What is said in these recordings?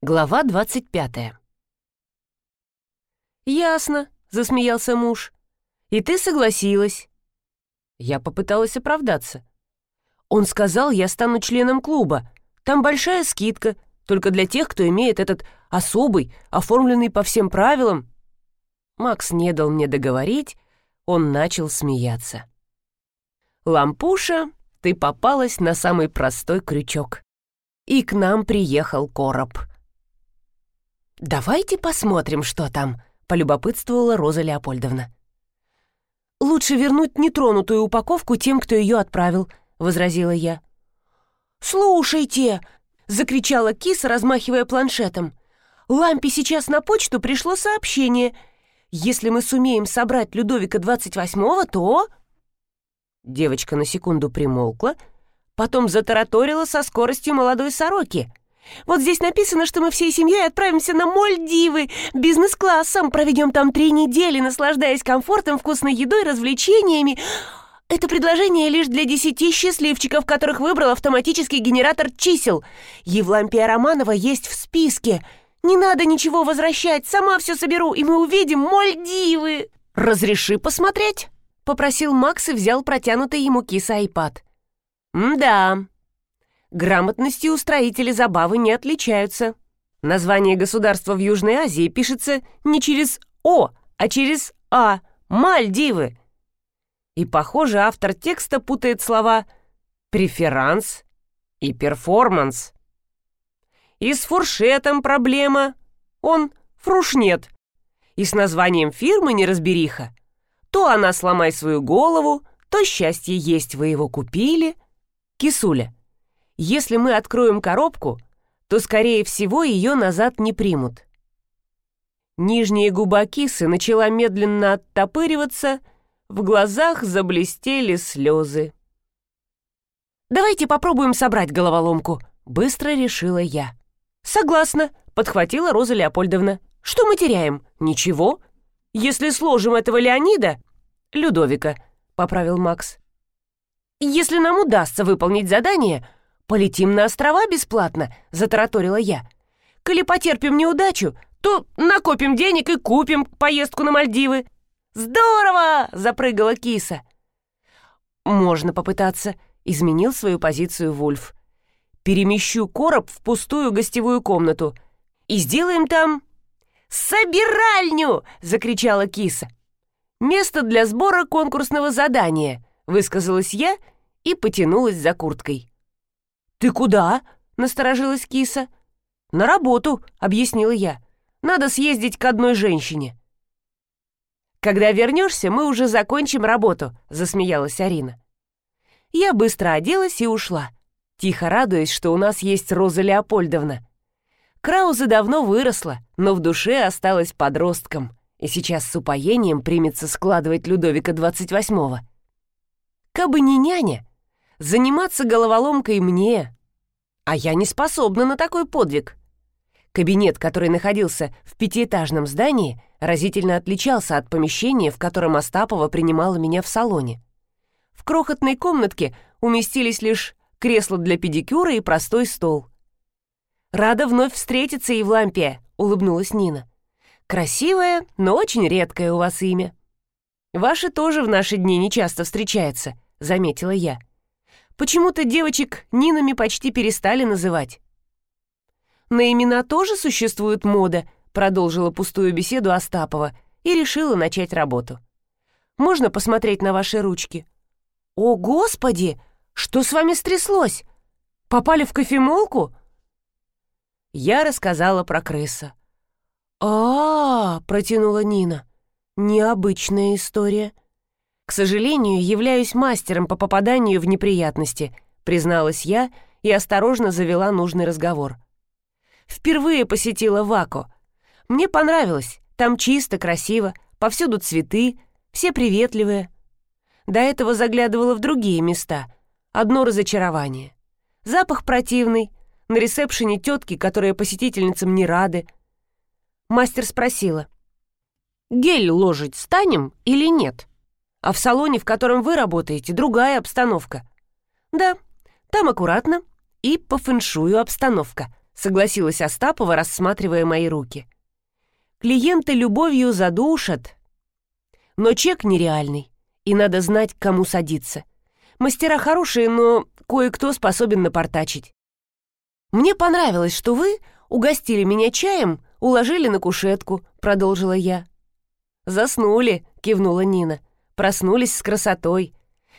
Глава 25 «Ясно», — засмеялся муж. «И ты согласилась?» Я попыталась оправдаться. Он сказал, я стану членом клуба. Там большая скидка, только для тех, кто имеет этот особый, оформленный по всем правилам. Макс не дал мне договорить, он начал смеяться. «Лампуша, ты попалась на самый простой крючок. И к нам приехал короб». «Давайте посмотрим, что там», — полюбопытствовала Роза Леопольдовна. «Лучше вернуть нетронутую упаковку тем, кто ее отправил», — возразила я. «Слушайте!» — закричала киса, размахивая планшетом. «Лампе сейчас на почту пришло сообщение. Если мы сумеем собрать Людовика 28-го, то...» Девочка на секунду примолкла, потом затараторила со скоростью молодой сороки. Вот здесь написано, что мы всей семьей отправимся на Мальдивы бизнес-классом, проведем там три недели, наслаждаясь комфортом, вкусной едой, развлечениями. Это предложение лишь для десяти счастливчиков, которых выбрал автоматический генератор чисел. Евлампия Романова есть в списке. Не надо ничего возвращать, сама все соберу, и мы увидим Мальдивы. Разреши посмотреть? Попросил Макс и взял протянутый ему киса айпад. «Да, Грамотностью устроители забавы не отличаются. Название государства в Южной Азии пишется не через «О», а через «А» — Мальдивы. И, похоже, автор текста путает слова «преферанс» и «перформанс». И с фуршетом проблема. Он фрушнет. И с названием фирмы неразбериха. То она сломай свою голову, то счастье есть вы его купили. Кисуля. Если мы откроем коробку, то, скорее всего, ее назад не примут. Нижняя губа кисы начала медленно оттопыриваться, в глазах заблестели слезы. «Давайте попробуем собрать головоломку», — быстро решила я. «Согласна», — подхватила Роза Леопольдовна. «Что мы теряем? Ничего. Если сложим этого Леонида...» «Людовика», — поправил Макс. «Если нам удастся выполнить задание, «Полетим на острова бесплатно», — затараторила я. «Коли потерпим неудачу, то накопим денег и купим поездку на Мальдивы». «Здорово!» — запрыгала киса. «Можно попытаться», — изменил свою позицию Вульф. «Перемещу короб в пустую гостевую комнату и сделаем там...» «Собиральню!» — закричала киса. «Место для сбора конкурсного задания», — высказалась я и потянулась за курткой. «Ты куда?» — насторожилась киса. «На работу», — объяснила я. «Надо съездить к одной женщине». «Когда вернешься, мы уже закончим работу», — засмеялась Арина. Я быстро оделась и ушла, тихо радуясь, что у нас есть Роза Леопольдовна. Крауза давно выросла, но в душе осталась подростком и сейчас с упоением примется складывать Людовика 28-го. Кабы не няня, Заниматься головоломкой мне. А я не способна на такой подвиг. Кабинет, который находился в пятиэтажном здании, разительно отличался от помещения, в котором Остапова принимала меня в салоне. В крохотной комнатке уместились лишь кресло для педикюра и простой стол. «Рада вновь встретиться, Евлампия», — улыбнулась Нина. «Красивое, но очень редкое у вас имя». «Ваше тоже в наши дни нечасто встречается», — заметила я. Почему-то девочек Нинами почти перестали называть. «На имена тоже существует мода», — продолжила пустую беседу Остапова и решила начать работу. «Можно посмотреть на ваши ручки?» «О, Господи! Что с вами стряслось? Попали в кофемолку?» Я рассказала про крыса. а, -а, -а протянула Нина. «Необычная история». К сожалению, являюсь мастером по попаданию в неприятности, призналась я и осторожно завела нужный разговор. Впервые посетила Вако. Мне понравилось. Там чисто, красиво, повсюду цветы, все приветливые. До этого заглядывала в другие места. Одно разочарование. Запах противный, на ресепшене тетки, которые посетительницам не рады. Мастер спросила. «Гель ложить станем или нет?» А в салоне, в котором вы работаете, другая обстановка. Да, там аккуратно и по фэншую обстановка, согласилась Остапова, рассматривая мои руки. Клиенты любовью задушат. Но чек нереальный, и надо знать, к кому садиться. Мастера хорошие, но кое-кто способен напортачить. Мне понравилось, что вы угостили меня чаем, уложили на кушетку, продолжила я. Заснули, кивнула Нина. Проснулись с красотой.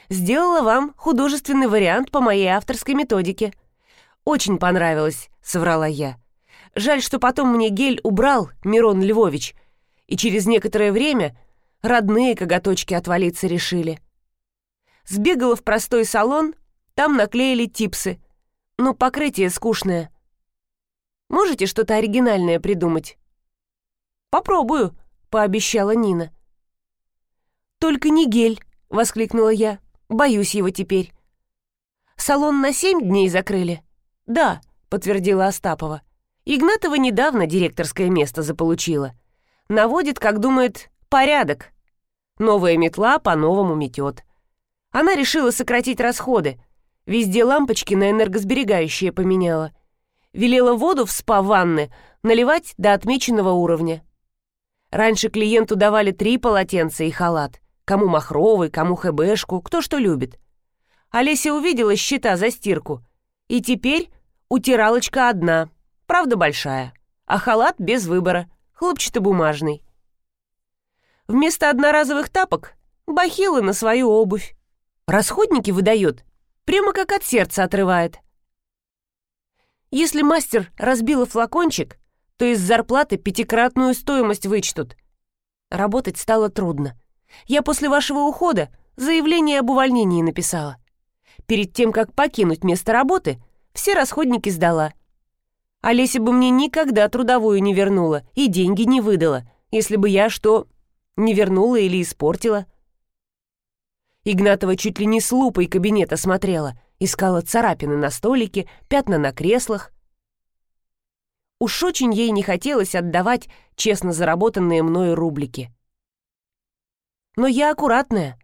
Сделала вам художественный вариант по моей авторской методике. Очень понравилось, соврала я. Жаль, что потом мне гель убрал Мирон Львович, и через некоторое время родные коготочки отвалиться решили. Сбегала в простой салон, там наклеили типсы. Но покрытие скучное. Можете что-то оригинальное придумать? Попробую, пообещала Нина. Только не гель, воскликнула я. Боюсь его теперь. Салон на семь дней закрыли? Да, подтвердила Остапова. Игнатова недавно директорское место заполучила. Наводит, как думает, порядок. Новая метла по-новому метет. Она решила сократить расходы. Везде лампочки на энергосберегающие поменяла. Велела воду в спа-ванны наливать до отмеченного уровня. Раньше клиенту давали три полотенца и халат. Кому махровый, кому хэбэшку, кто что любит. Олеся увидела счета за стирку. И теперь утиралочка одна — правда большая, а халат без выбора, хлопчатобумажный. Вместо одноразовых тапок — бахилы на свою обувь. Расходники выдает, прямо как от сердца отрывает. Если мастер разбила флакончик, то из зарплаты пятикратную стоимость вычтут. Работать стало трудно. Я после вашего ухода заявление об увольнении написала. Перед тем, как покинуть место работы, все расходники сдала. Олеся бы мне никогда трудовую не вернула и деньги не выдала, если бы я что, не вернула или испортила. Игнатова чуть ли не с лупой кабинета смотрела, искала царапины на столике, пятна на креслах. Уж очень ей не хотелось отдавать честно заработанные мною рублики. Но я аккуратная.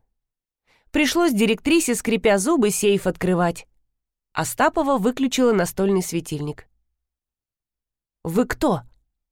Пришлось директрисе, скрипя зубы, сейф открывать. Остапова выключила настольный светильник. «Вы кто?»